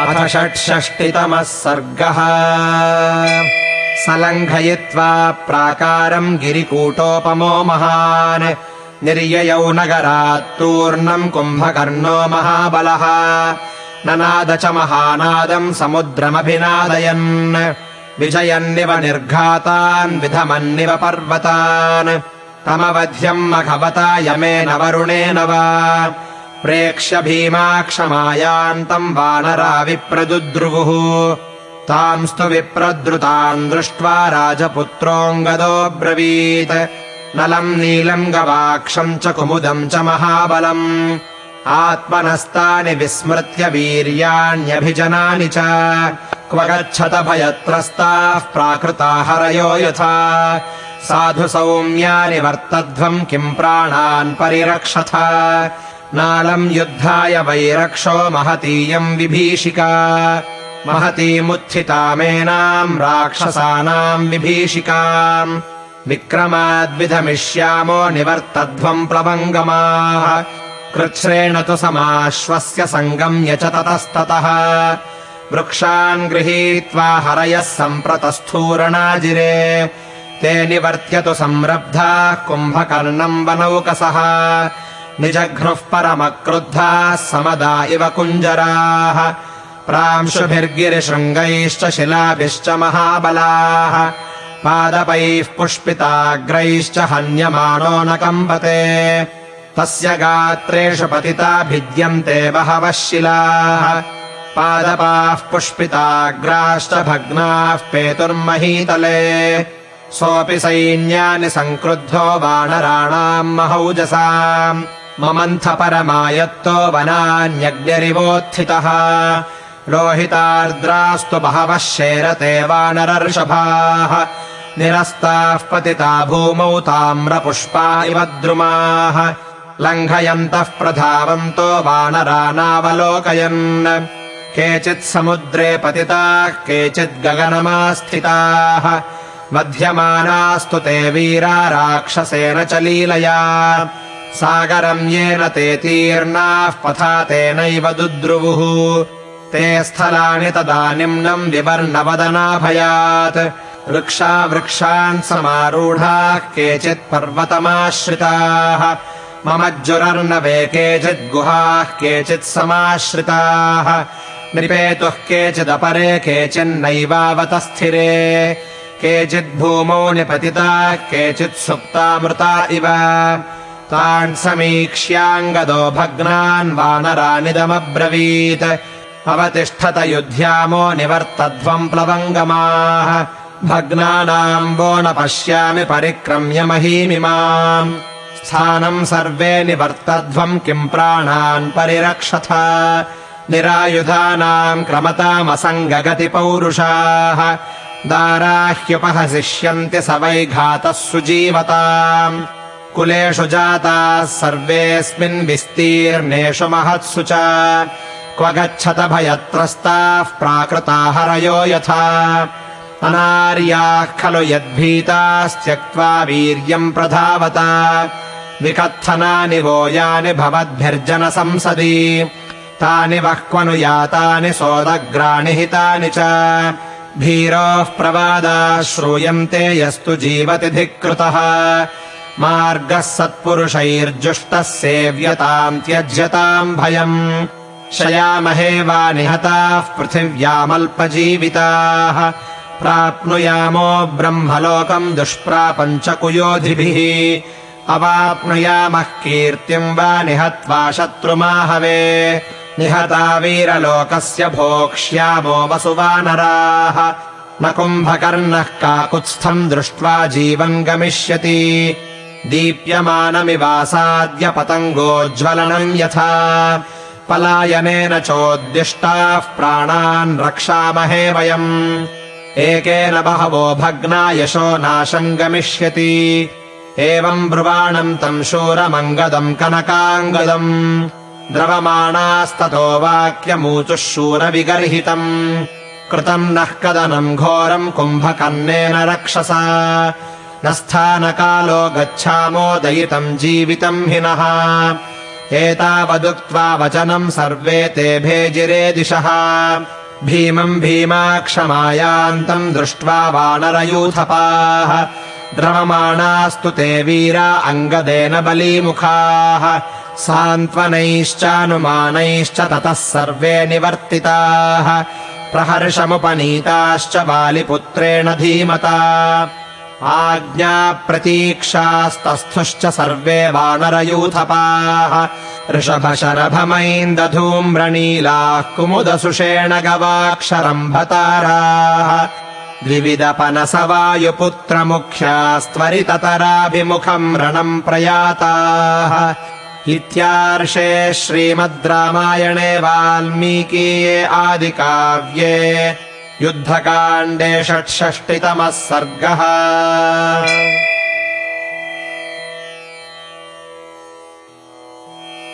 अथ षट्षष्टितमः सर्गः। सलङ्घयित्वा प्राकारम् गिरिकूटोपमो महान्। निर्ययौ नगरात्तूर्णम् कुम्भकर्णो महाबलः। ननाद च महानादम् समुद्रमभिनादयन्। विजयन्निव निर्घातान् विधमन्निव पर्वतान्। तमवध्यम् मघवता यमेन वरुणेन वा प्रेक्ष्य भीमाक्षमायान्तम् वानरा विप्रदुद्रुवुः तांस्तु विप्रद्रुताम् दृष्ट्वा राजपुत्रोऽङ्गदोऽब्रवीत् नलम् नीलम् गवाक्षम् च कुमुदम् च महाबलम्। आत्मनस्तानि विस्मृत्य वीर्याण्यभिजनानि च। क्व गच्छत भयत्रस्ताः प्राकृता हरयो यथा। साधु सौम्यानि वर्तध्वम् किम् प्राणान् परिरक्षथ नालम् युद्धाय वैरक्षो महतीयम् विभीषिका। महतीमुत्थितामेनाम् राक्षसानाम् विभीषिकाम्। विक्रमाद्विधमिष्यामो निवर्तध्वम् प्लवङ्गमाः। कृच्छ्रेण तु समाश्वस्य सङ्गम्य च ततस्ततः। वृक्षान् गृहीत्वा हरयः सम्प्रतस्थूरणाजिरे। ते निवर्त्यतु संरब्धाः कुम्भकर्णम् वनौकसः निजघ्नुः परमक्रुद्धाः समदा इव कुञ्जराः। प्रांशुभिर्गिरिशृङ्गैश्च शिलाभिश्च महाबलाः। पादपैः पुष्पिताग्रैश्च हन्यमानो न कम्पते। तस्य गात्रेषु पतिता भिद्यन्ते बहवः शिलाः। पादपाः पुष्पिताग्राश्च भग्नाः पेतुर्महीतले। सोऽपि सैन्यानि सङ्क्रुद्धो वानराणाम् महौजसाम् ममन्थ परमायत्तो वनान्यग्निरिवोत्थितः। लोहितार्द्रास्तु बहवः शेरते वानरर्षभाः। निरस्ताः पतिता भूमौ ताम्रपुष्पा इव द्रुमाः। लङ्घयन्तः प्रधावन्तो वानरानावलोकयन्। केचित् समुद्रे पतिताः केचित् गगनमास्थिताः। मध्यमानास्तु ते वीरा राक्षसेन च लीलया सागरम् येन ते तीर्णाः पथा तेनैव दुद्रुवुः। ते स्थलानि तदा निम्नम् विवर्णवदनाभयात्। वृक्षा वृक्षान् समारूढाः केचित् पर्वतमाश्रिताः। ममज्जुरर्णवे केचित् गुहाः केचित् समाश्रिताः। निपेतुः केचिदपरे केचिन्नैवावतस्थिरे केचिद्भूमौ निपतिताः केचित् सुप्तामृता इव तान् समीक्ष्याङ्गदो भग्नान् वानरानिदमब्रवीत्। अवतिष्ठत युध्यामो निवर्तध्वम् प्लवङ्गमाः। भग्नानाम् वो न पश्यामि परिक्रम्य महीमिमाम् स्थानम् सर्वे निवर्तध्वम् किम् प्राणान् परिरक्षथ। निरायुधानाम् क्रमतामसङ्गगतिपौरुषाः दाराह्युपहसिष्यन्ति स वै घातः सुजीवताम् कुलेषु जाताः सर्वेऽस्मिन् विस्तीर्णेषु महत्सु च। क्व गच्छत भयत्रस्ताः प्राकृता हरयो यथा। अनार्याः खलु यद्भीतास्त्यक्त्वा वीर्यम् प्रधावता। विकत्थनानि वो यानि भवद्भिर्जनसंसदि। तानि बह्वनु यातानि सोदग्राणि हितानि च। भीरोः प्रवादाः श्रूयन्ते यस्तु जीवति धिक्कृतः मार्गः सत्पुरुषैर्जुष्टः सेव्यताम् त्यज्यताम् भयम्। शयामहे वा निहताः पृथिव्यामल्पजीविताः। प्राप्नुयामो ब्रह्मलोकम् दुष्प्रापम् च कुयोधिभिः अवाप्नुयामः कीर्तिम् वा निहत्वा शत्रुमाहवे। निहता वीरलोकस्य भोक्ष्यामो वसुवानराः न कुम्भकर्णः काकुत्स्थम् दृष्ट्वा जीवम् गमिष्यति दीप्यमानमिवासाद्य पतङ्गोज्ज्वलनम् यथा। पलायनेन चोद्दिष्टाः प्राणान् रक्षामहे वयम्। एकेन बहवो भग्ना यशो नाशम् गमिष्यति एवम् ब्रुवाणम् तम् शूरमङ्गदम् कनकाङ्गदम्। द्रवमाणास्ततो वाक्यमूचुः शूरविगर्हितम्। कृतम् नः कदनम् घोरम् कुम्भकर्णेन रक्षसा न स्थानकालो गच्छामो दयितम् जीवितम् हि नः एतावदुक्त्वा वचनम् सर्वे ते भेजिरे दिशः। भीमम् भीमाक्षमायान्तम् दृष्ट्वा वानरयूथपाः। द्रवमाणास्तु ते वीरा अङ्गदेन बलीमुखाः। सान्त्वनैश्चानुमानैश्च ततः सर्वे निवर्तिताः। प्रहर्षमुपनीताश्च बालिपुत्रेण धीमता आज्ञाप्रतीक्षास्तस्थुश्च सर्वे वानरयूथपाः। ऋषभशरभमैन्दधूम्रनीलाः कुमुदसुषेण गवाक्षरम्भताराः। द्विविदपनसवायुपुत्रमुख्यास्त्वरिततराभिमुखम् रणम् प्रयाताः। इत्यार्षे श्रीमद् रामायणे वाल्मीकीये आदिकाव्ये युद्धकाण्डे षट्षष्टितमः सर्गः